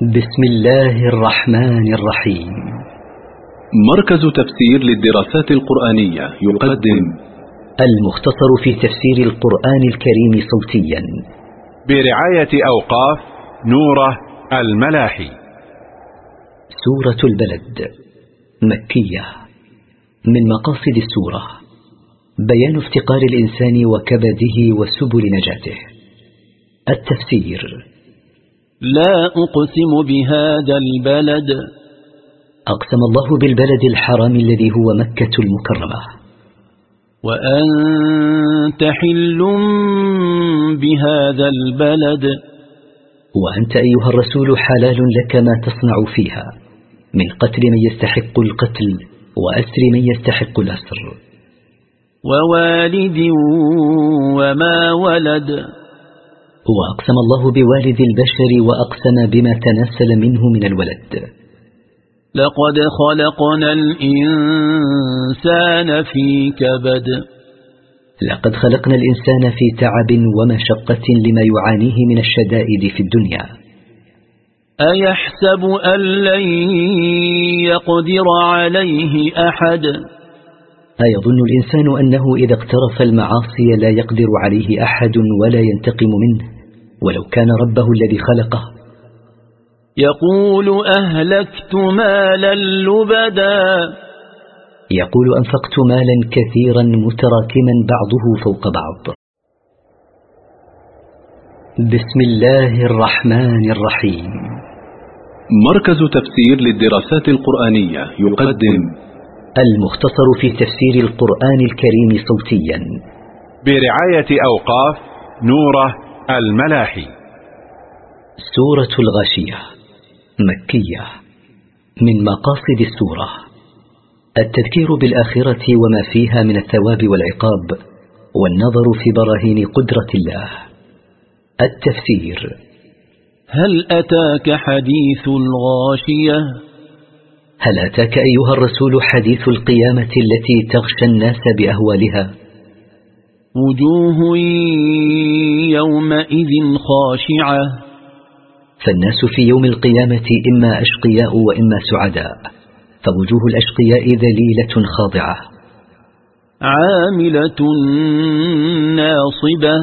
بسم الله الرحمن الرحيم. مركز تفسير للدراسات القرآنية يقدم المختصر في تفسير القرآن الكريم صوتيا. برعاية أوقاف نوره الملاحي. سورة البلد مكية. من مقاصد السورة بيان افتقار الإنسان وكبده وسبل نجاته. التفسير لا أقسم بهذا البلد. أقسم الله بالبلد الحرام الذي هو مكة المكرمة. وأنت حل بهذا البلد. وأنت أيها الرسول حلال لك ما تصنع فيها. من قتل من يستحق القتل وأسر من يستحق الأسر. ووالد وما ولد. وأقسم الله بوالد البشر وأقسم بما تناسل منه من الولد. لقد خلقنا الإنسان في كبد. لقد خلقنا الإنسان في تعب ومشقة لما يعانيه من الشدائد في الدنيا. أيحسب أن لن يقدر عليه أحد؟ أيظن الإنسان أنه إذا اقترف المعاصي لا يقدر عليه أحد ولا ينتقم منه ولو كان ربه الذي خلقه. يقول أهلكت مالا لبدا. يقول أنفقت مالا كثيرا متراكما بعضه فوق بعض. بسم الله الرحمن الرحيم. مركز تفسير للدراسات القرآنية يقدم المختصر في تفسير القرآن الكريم صوتيا. برعاية أوقاف نوره الملاحي. سورة الغاشية مكية من مقاصد السورة. التذكير بالآخرة وما فيها من الثواب والعقاب والنظر في براهين قدرة الله. التفسير هل أتاك حديث الغاشية؟ هل أتاك أيها الرسول حديث القيامة التي تغشى الناس بأهوالها؟ وجوه يومئذ خاشعة. فالناس في يوم القيامة إما أشقياء وإما سعداء فوجوه الأشقياء ذليلة خاضعة. عاملة ناصبة.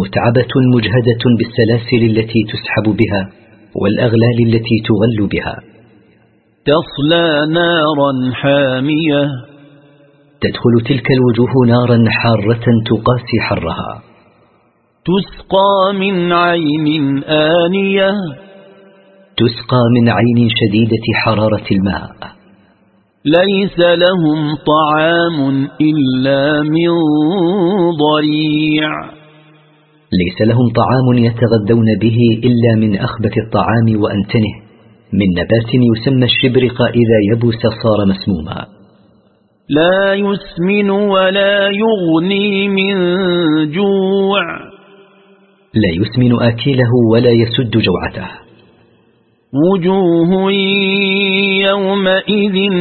متعبة مجهدة بالسلاسل التي تسحب بها والأغلال التي تغل بها. تصلى نارا حامية. تدخل تلك الوجوه نارا حارة تقاسي حرها. تسقى من عين آنية. تسقى من عين شديدة حرارة الماء. ليس لهم طعام إلا من ضريع. ليس لهم طعام يتغذون به إلا من أخبث الطعام وأنتنه. من نبات يسمى الشبرق إذا يبس صار مسموما. لا يسمن ولا يغني من جوع. لا يسمن آكله ولا يسد جوعته. وجوه يومئذ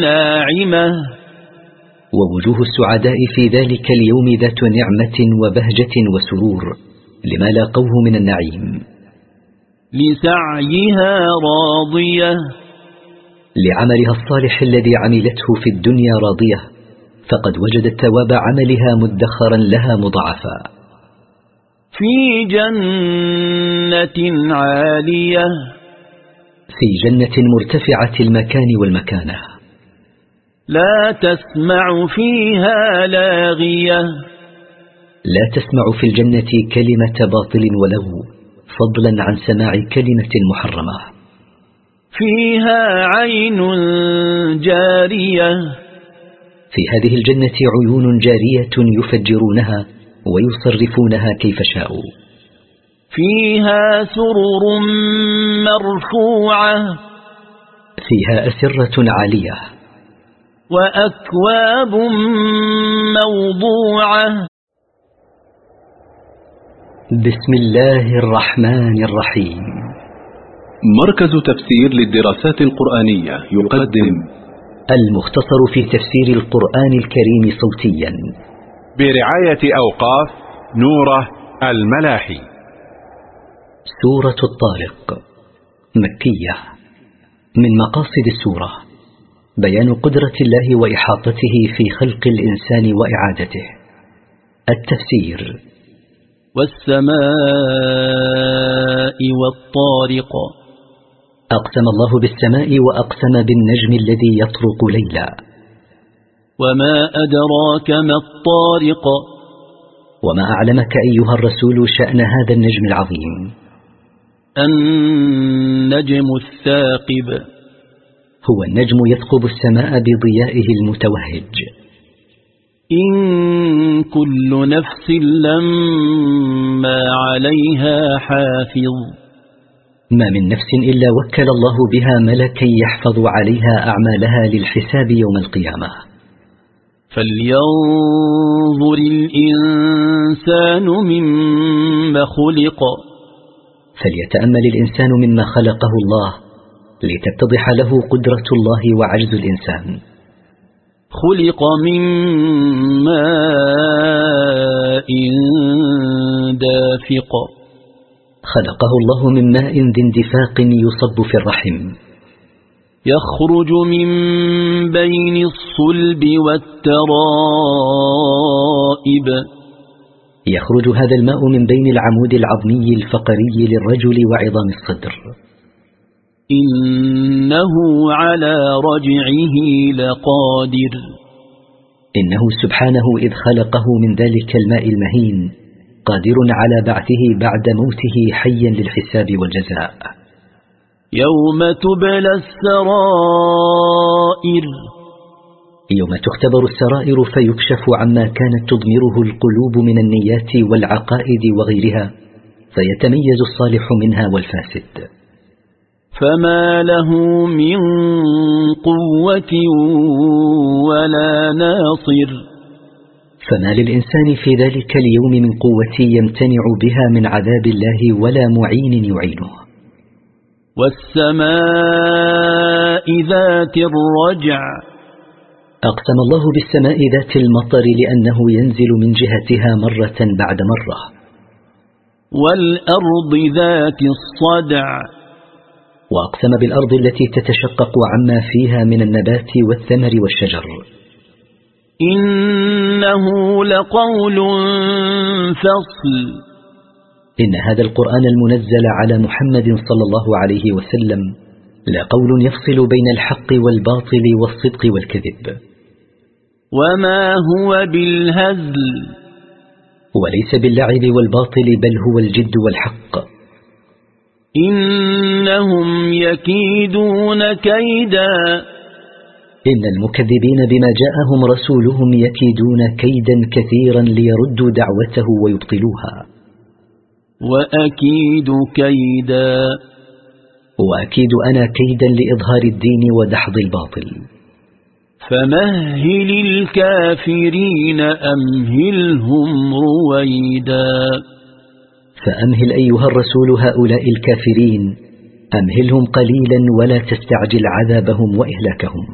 ناعمة. ووجوه السعداء في ذلك اليوم ذات نعمة وبهجة وسرور لما لاقوه من النعيم. لسعيها راضية. لعملها الصالح الذي عملته في الدنيا راضية فقد وجدت ثواب عملها مدخرا لها مضاعفا. في جنة عالية. في جنة مرتفعة المكان والمكانة. لا تسمع فيها لاغية. لا تسمع في الجنة كلمة باطل ولو فضلا عن سماع كلمة محرمة. فيها عين جارية. في هذه الجنة عيون جارية يفجرونها ويصرفونها كيف شاءوا. فيها سرر مرفوعة. فيها أسرة عالية. وأكواب موضوعة. بسم الله الرحمن الرحيم. مركز تفسير للدراسات القرآنية يقدم المختصر في تفسير القرآن الكريم صوتيا. برعاية أوقاف نوره الملاحي. سورة الطارق مكية من مقاصد السورة بيان قدرة الله وإحاطته في خلق الإنسان وإعادته. التفسير والسماء والطارق. أقسم الله بالسماء وأقسم بالنجم الذي يطرق ليلا. وما أدراك ما الطارق. وما أعلمك أيها الرسول شأن هذا النجم العظيم. النجم الثاقب. هو النجم يثقب السماء بضيائه المتوهج. إن كل نفس لما عليها حافظ. ما من نفس إلا وكل الله بها ملكا يحفظ عليها أعمالها للحساب يوم القيامة. فلينظر الإنسان مما خلق. فليتأمل الإنسان مما خلقه الله لتتضح له قدرة الله وعجز الإنسان. خلق من ماء دافق. خلقه الله من ماء ذي اندفاق يصب في الرحم. يخرج من بين الصلب والترائب. يخرج هذا الماء من بين العمود العظمي الفقري للرجل وعظام الصدر. إنه على رجعه لقادر. إنه سبحانه إذ خلقه من ذلك الماء المهين قادر على بعثه بعد موته حيا للحساب والجزاء. يوم تبلى السرائر. يوم تختبر السرائر فيكشف عما كانت تضمره القلوب من النيات والعقائد وغيرها فيتميز الصالح منها والفاسد. فما له من قوة ولا ناصر فما للإنسان في ذلك اليوم من قوة يمتنع بها من عذاب الله ولا معين يعينه. والسماء ذات الرجع أقسم الله بالسماء ذات المطر لأنه ينزل من جهتها مرة بعد مرة. والأرض ذات الصدع وأقسم بالأرض التي تتشقق عما فيها من النبات والثمر والشجر. إنه لقول فصل. إن هذا القرآن المنزل على محمد صلى الله عليه وسلم لقول يفصل بين الحق والباطل والصدق والكذب. وما هو بالهزل. وليس باللعب والباطل بل هو الجد والحق. إنهم يكيدون كيدا. إن المكذبين بما جاءهم رسولهم يكيدون كيدا كثيرا ليردوا دعوته ويبطلوها. وأكيد كيدا. وأكيد أنا كيدا لإظهار الدين ودحض الباطل. فمهل الكافرين أمهلهم رويدا. فأمهل أيها الرسول هؤلاء الكافرين أمهلهم قليلا ولا تستعجل عذابهم وإهلاكهم.